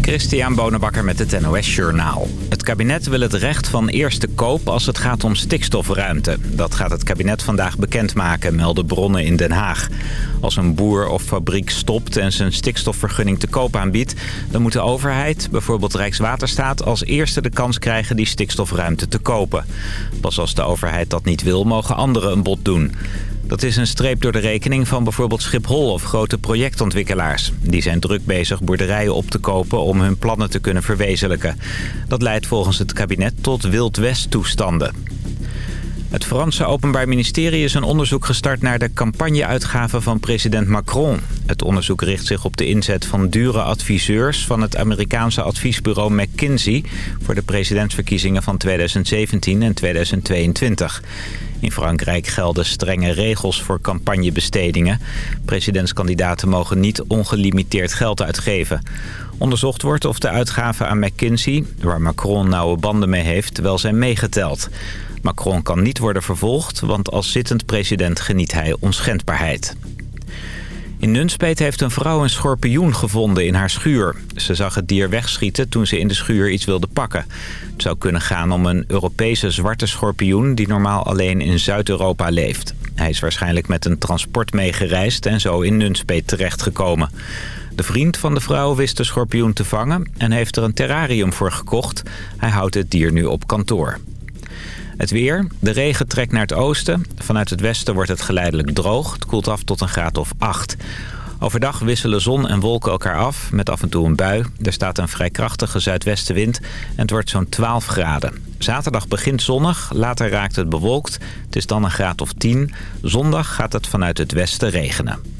Christian Bonenbakker met het NOS Journaal. Het kabinet wil het recht van eerste koop als het gaat om stikstofruimte. Dat gaat het kabinet vandaag bekendmaken, melden bronnen in Den Haag. Als een boer of fabriek stopt en zijn stikstofvergunning te koop aanbiedt... dan moet de overheid, bijvoorbeeld Rijkswaterstaat... als eerste de kans krijgen die stikstofruimte te kopen. Pas als de overheid dat niet wil, mogen anderen een bod doen. Dat is een streep door de rekening van bijvoorbeeld Schiphol of grote projectontwikkelaars. Die zijn druk bezig boerderijen op te kopen om hun plannen te kunnen verwezenlijken. Dat leidt volgens het kabinet tot Wild West toestanden. Het Franse Openbaar Ministerie is een onderzoek gestart naar de campagneuitgaven van president Macron. Het onderzoek richt zich op de inzet van dure adviseurs van het Amerikaanse adviesbureau McKinsey... voor de presidentsverkiezingen van 2017 en 2022. In Frankrijk gelden strenge regels voor campagnebestedingen. Presidentskandidaten mogen niet ongelimiteerd geld uitgeven. Onderzocht wordt of de uitgaven aan McKinsey, waar Macron nauwe banden mee heeft, wel zijn meegeteld. Macron kan niet worden vervolgd, want als zittend president geniet hij onschendbaarheid. In Nunspeet heeft een vrouw een schorpioen gevonden in haar schuur. Ze zag het dier wegschieten toen ze in de schuur iets wilde pakken. Het zou kunnen gaan om een Europese zwarte schorpioen... die normaal alleen in Zuid-Europa leeft. Hij is waarschijnlijk met een transport meegereisd en zo in Nunspeet terechtgekomen. De vriend van de vrouw wist de schorpioen te vangen en heeft er een terrarium voor gekocht. Hij houdt het dier nu op kantoor. Het weer. De regen trekt naar het oosten. Vanuit het westen wordt het geleidelijk droog. Het koelt af tot een graad of 8. Overdag wisselen zon en wolken elkaar af, met af en toe een bui. Er staat een vrij krachtige zuidwestenwind en het wordt zo'n 12 graden. Zaterdag begint zonnig, later raakt het bewolkt. Het is dan een graad of 10. Zondag gaat het vanuit het westen regenen.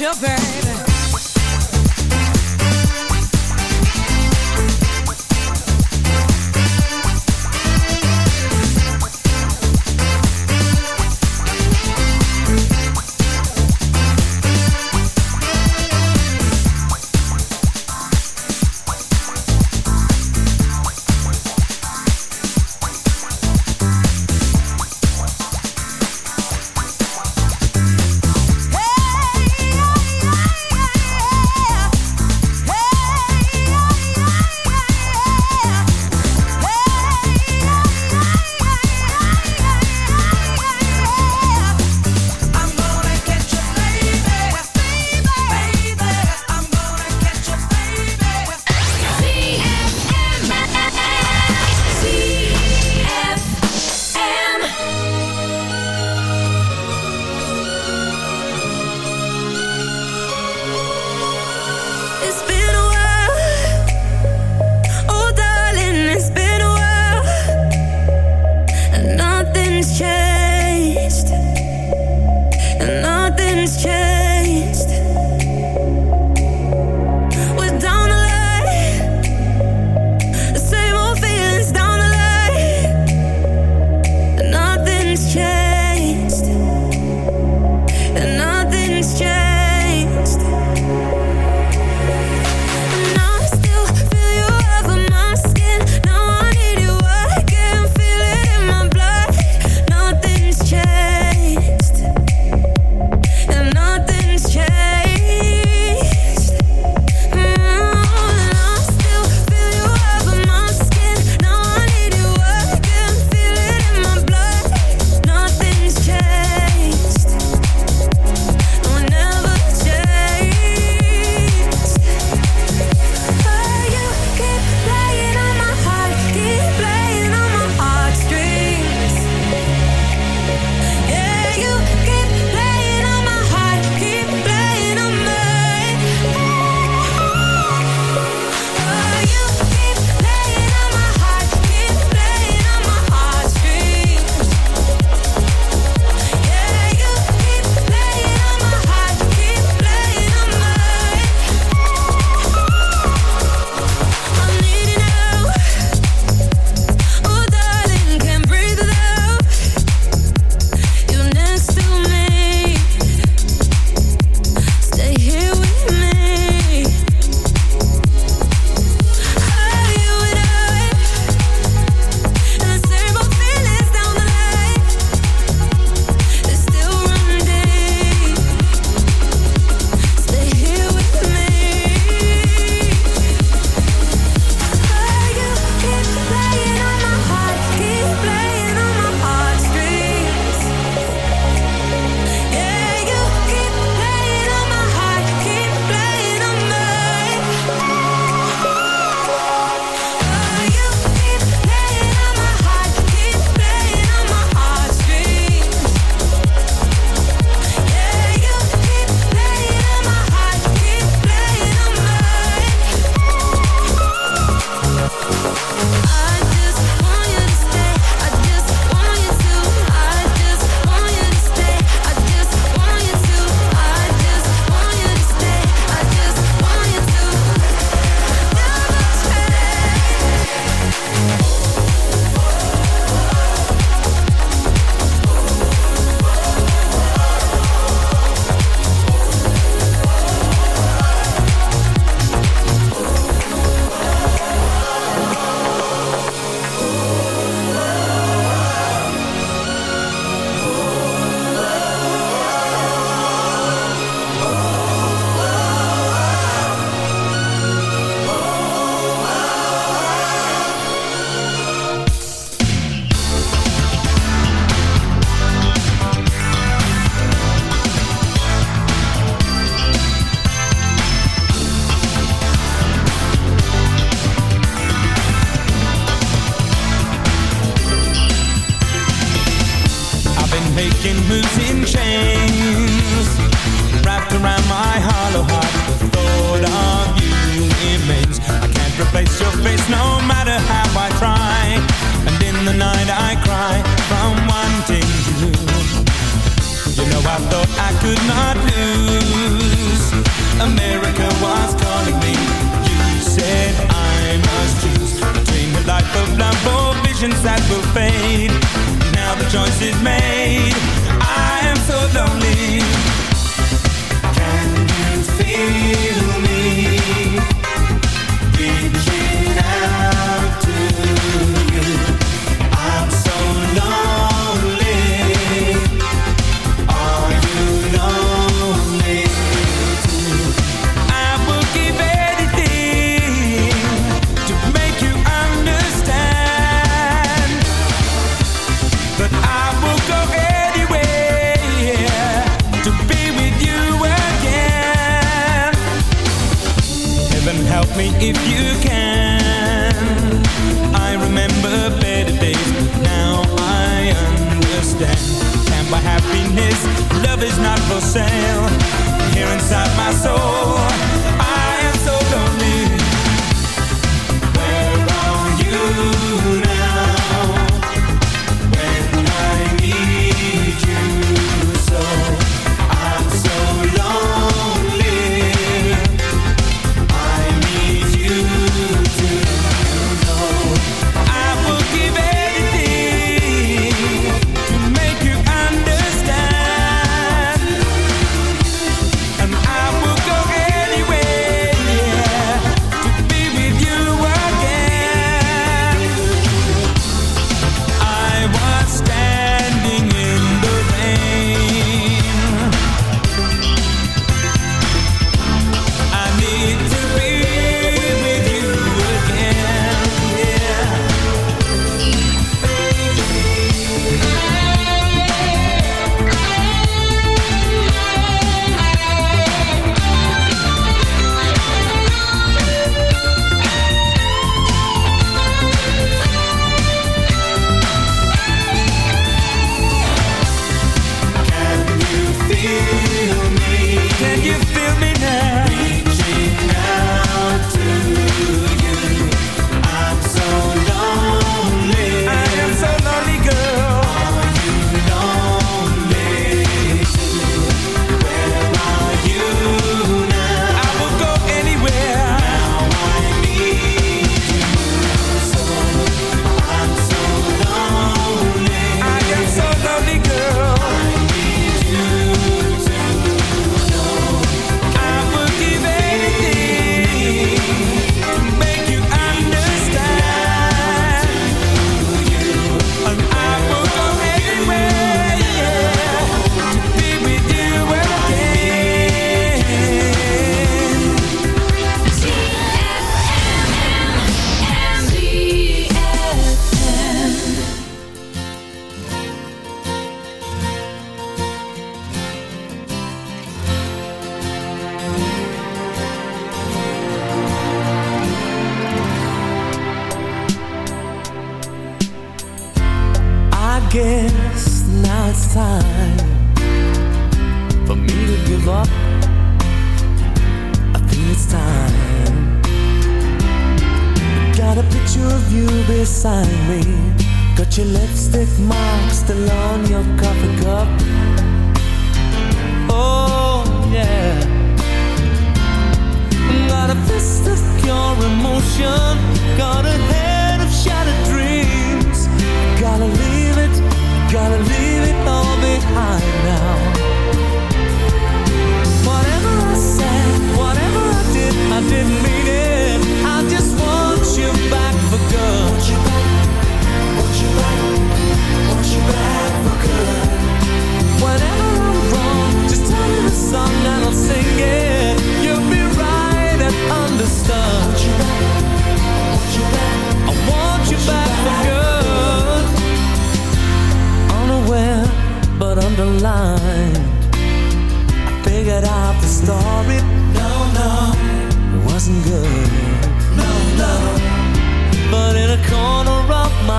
your baby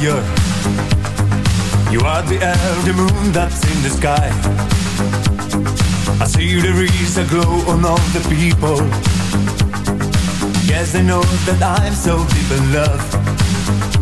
You are the elder moon that's in the sky. I see there is a glow on all the people. Yes, they know that I'm so deep in love.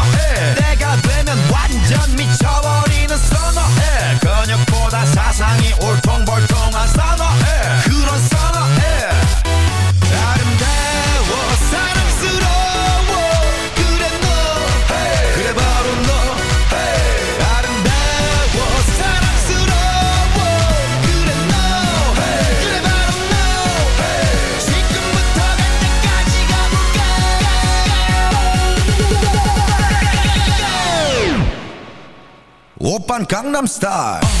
van Gangnam Style.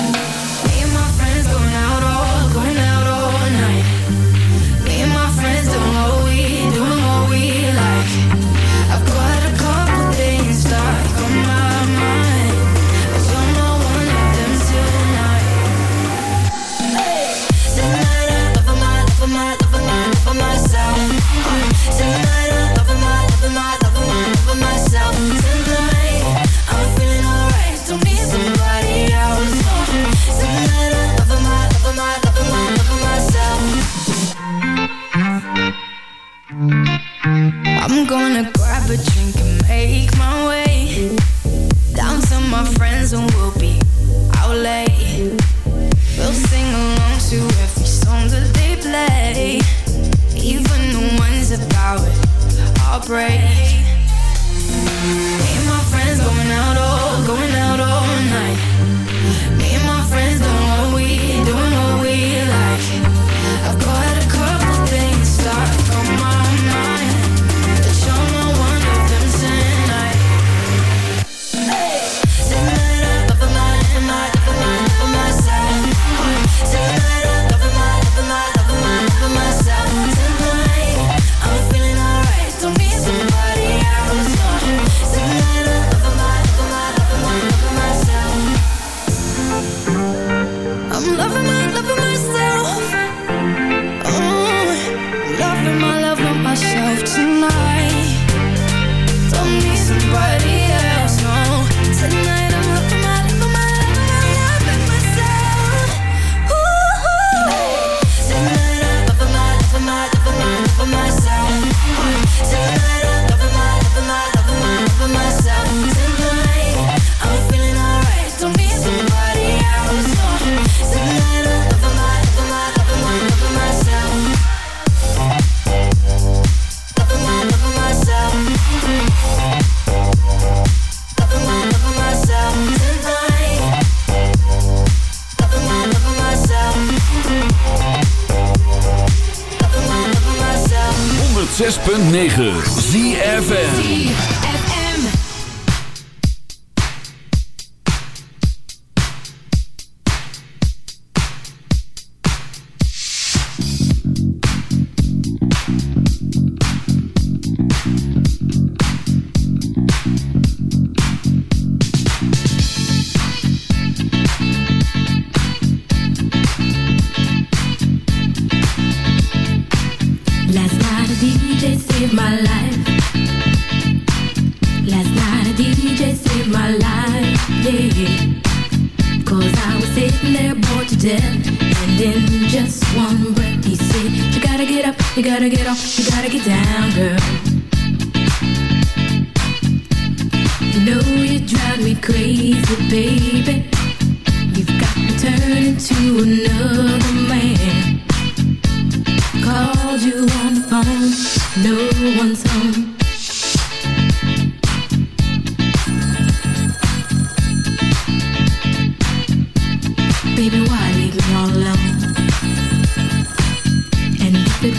break.